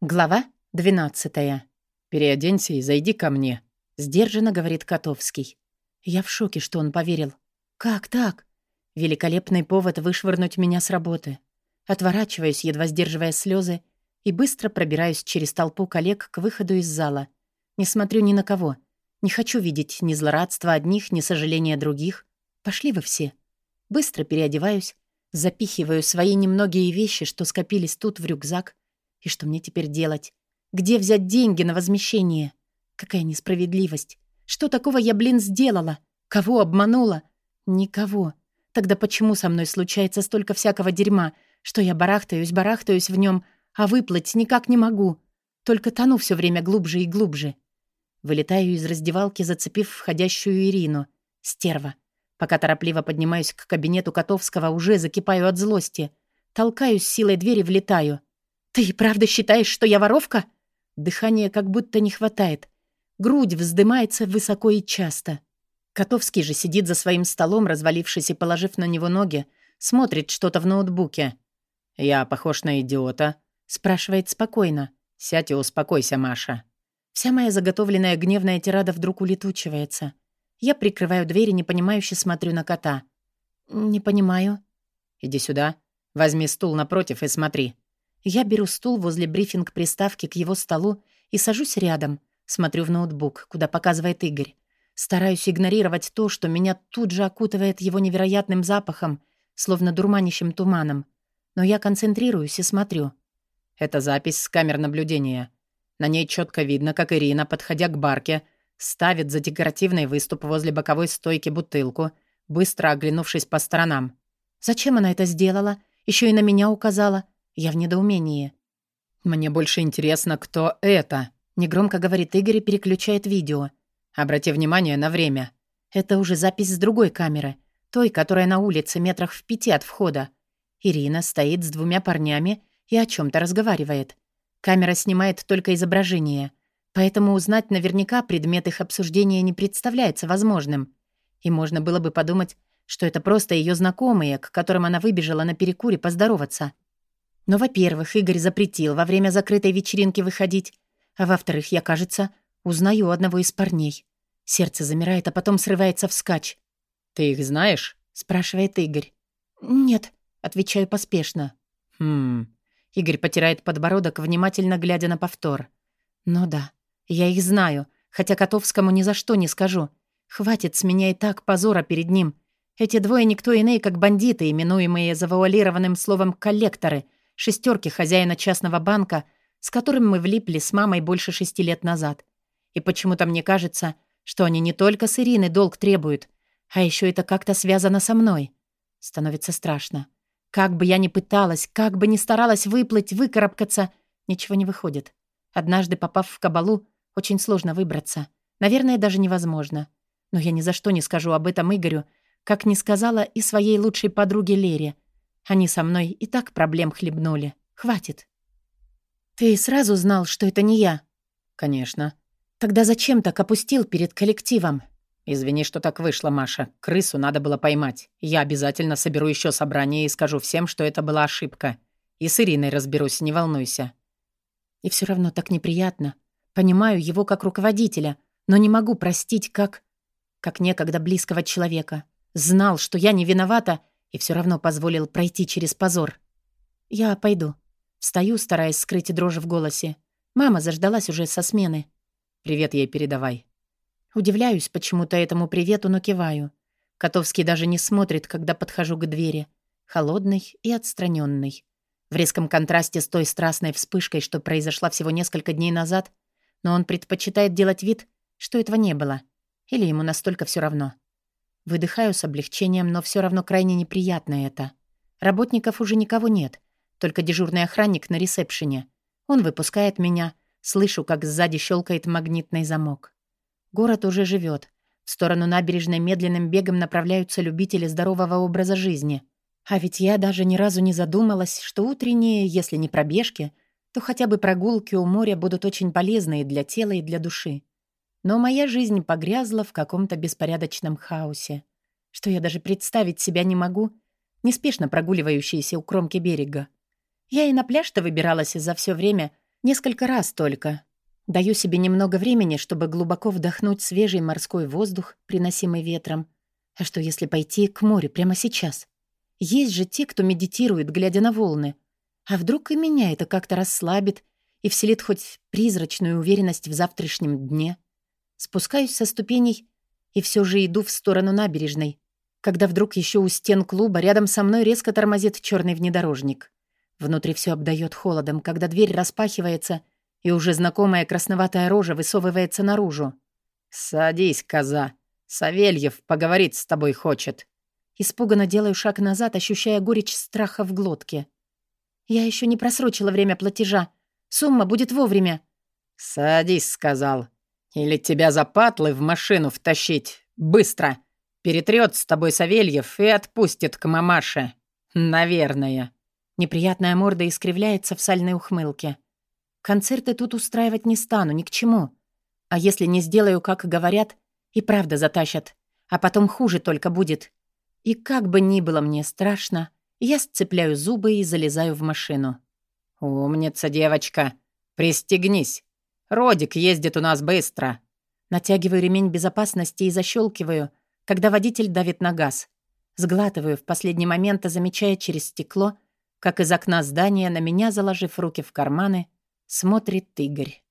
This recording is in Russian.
Глава 12. «Переоденься и зайди ко мне», — сдержанно говорит Котовский. Я в шоке, что он поверил. «Как так?» Великолепный повод вышвырнуть меня с работы. Отворачиваюсь, едва сдерживая слезы, и быстро пробираюсь через толпу коллег к выходу из зала. Не смотрю ни на кого. Не хочу видеть ни злорадства одних, ни сожаления других. Пошли вы все. Быстро переодеваюсь, запихиваю свои немногие вещи, что скопились тут в рюкзак, и что мне теперь делать? Где взять деньги на возмещение? Какая несправедливость. Что такого я, блин, сделала? Кого обманула? Никого. Тогда почему со мной случается столько всякого дерьма, что я барахтаюсь, барахтаюсь в нем, а выплыть никак не могу? Только тону все время глубже и глубже. Вылетаю из раздевалки, зацепив входящую Ирину. Стерва. Пока торопливо поднимаюсь к кабинету Котовского, уже закипаю от злости. Толкаюсь силой двери, влетаю. «Ты правда считаешь, что я воровка?» Дыхания как будто не хватает. Грудь вздымается высоко и часто. Котовский же сидит за своим столом, развалившись и положив на него ноги, смотрит что-то в ноутбуке. «Я похож на идиота?» — спрашивает спокойно. «Сядь и успокойся, Маша». Вся моя заготовленная гневная тирада вдруг улетучивается. Я прикрываю дверь и непонимающе смотрю на кота. «Не понимаю». «Иди сюда. Возьми стул напротив и смотри. Я беру стул возле брифинг-приставки к его столу и сажусь рядом, смотрю в ноутбук, куда показывает Игорь. Стараюсь игнорировать то, что меня тут же окутывает его невероятным запахом, словно дурманящим туманом. Но я концентрируюсь и смотрю. Это запись с камер наблюдения. На ней четко видно, как Ирина, подходя к барке, ставит за декоративный выступ возле боковой стойки бутылку, быстро оглянувшись по сторонам. «Зачем она это сделала? Еще и на меня указала. Я в недоумении. «Мне больше интересно, кто это?» Негромко говорит Игорь и переключает видео. «Обрати внимание на время». Это уже запись с другой камеры. Той, которая на улице метрах в пяти от входа. Ирина стоит с двумя парнями и о чем то разговаривает. Камера снимает только изображение, поэтому узнать наверняка предмет их обсуждения не представляется возможным. И можно было бы подумать, что это просто ее знакомые, к которым она выбежала на перекуре поздороваться. Но, во-первых, Игорь запретил во время закрытой вечеринки выходить, а во-вторых, я, кажется, узнаю одного из парней. Сердце замирает, а потом срывается вскачь. «Ты их знаешь?» — спрашивает Игорь. «Нет», — отвечаю поспешно. «Хм...» Игорь потирает подбородок, внимательно глядя на повтор. «Ну да, я их знаю, хотя Котовскому ни за что не скажу. Хватит с меня и так позора перед ним. Эти двое никто иные, как бандиты, именуемые завуалированным словом «коллекторы», шестерки хозяина частного банка, с которым мы влипли с мамой больше шести лет назад. И почему-то мне кажется, что они не только с Ириной долг требуют, а еще это как-то связано со мной. Становится страшно. Как бы я ни пыталась, как бы ни старалась выплыть, выкарабкаться, ничего не выходит. Однажды, попав в кабалу, очень сложно выбраться. Наверное, даже невозможно. Но я ни за что не скажу об этом Игорю, как не сказала и своей лучшей подруге Лере — они со мной и так проблем хлебнули. Хватит. Ты сразу знал, что это не я? Конечно. Тогда зачем так опустил перед коллективом? Извини, что так вышло, Маша. Крысу надо было поймать. Я обязательно соберу еще собрание и скажу всем, что это была ошибка. И с Ириной разберусь, не волнуйся. И все равно так неприятно. Понимаю его как руководителя, но не могу простить как... как некогда близкого человека. Знал, что я не виновата, и все равно позволил пройти через позор. «Я пойду». Встаю, стараясь скрыть дрожь в голосе. Мама заждалась уже со смены. «Привет ей передавай». Удивляюсь почему-то этому привету, но киваю. Котовский даже не смотрит, когда подхожу к двери. Холодный и отстраненный. В резком контрасте с той страстной вспышкой, что произошла всего несколько дней назад, но он предпочитает делать вид, что этого не было. Или ему настолько все равно. Выдыхаю с облегчением, но все равно крайне неприятно это. Работников уже никого нет, только дежурный охранник на ресепшене. Он выпускает меня, слышу, как сзади щелкает магнитный замок. Город уже живет. В сторону набережной медленным бегом направляются любители здорового образа жизни. А ведь я даже ни разу не задумалась, что утренние, если не пробежки, то хотя бы прогулки у моря будут очень полезны и для тела, и для души. Но моя жизнь погрязла в каком-то беспорядочном хаосе, что я даже представить себя не могу, неспешно прогуливающейся у кромки берега. Я и на пляж-то выбиралась за все время, Несколько раз только. Даю себе немного времени, чтобы глубоко вдохнуть свежий морской воздух, приносимый ветром. А что, если пойти к морю прямо сейчас? Есть же те, кто медитирует, глядя на волны. А вдруг и меня это как-то расслабит и вселит хоть призрачную уверенность в завтрашнем дне? Спускаюсь со ступеней и все же иду в сторону набережной, когда вдруг еще у стен клуба рядом со мной резко тормозит черный внедорожник. Внутри все обдает холодом, когда дверь распахивается, и уже знакомая красноватая рожа высовывается наружу. «Садись, коза. Савельев поговорить с тобой хочет». Испуганно делаю шаг назад, ощущая горечь страха в глотке. «Я еще не просрочила время платежа. Сумма будет вовремя». «Садись», — сказал. «Или тебя за патлы в машину втащить. Быстро. Перетрет с тобой Савельев и отпустит к мамаше. Наверное». Неприятная морда искривляется в сальной ухмылке. Концерты тут устраивать не стану, ни к чему. А если не сделаю, как говорят, и правда затащат. А потом хуже только будет. И как бы ни было мне страшно, я сцепляю зубы и залезаю в машину. «Умница, девочка! Пристегнись! Родик ездит у нас быстро!» Натягиваю ремень безопасности и защелкиваю, когда водитель давит на газ. Сглатываю в последний момент, замечая через стекло — как из окна здания на меня, заложив руки в карманы, смотрит Игорь.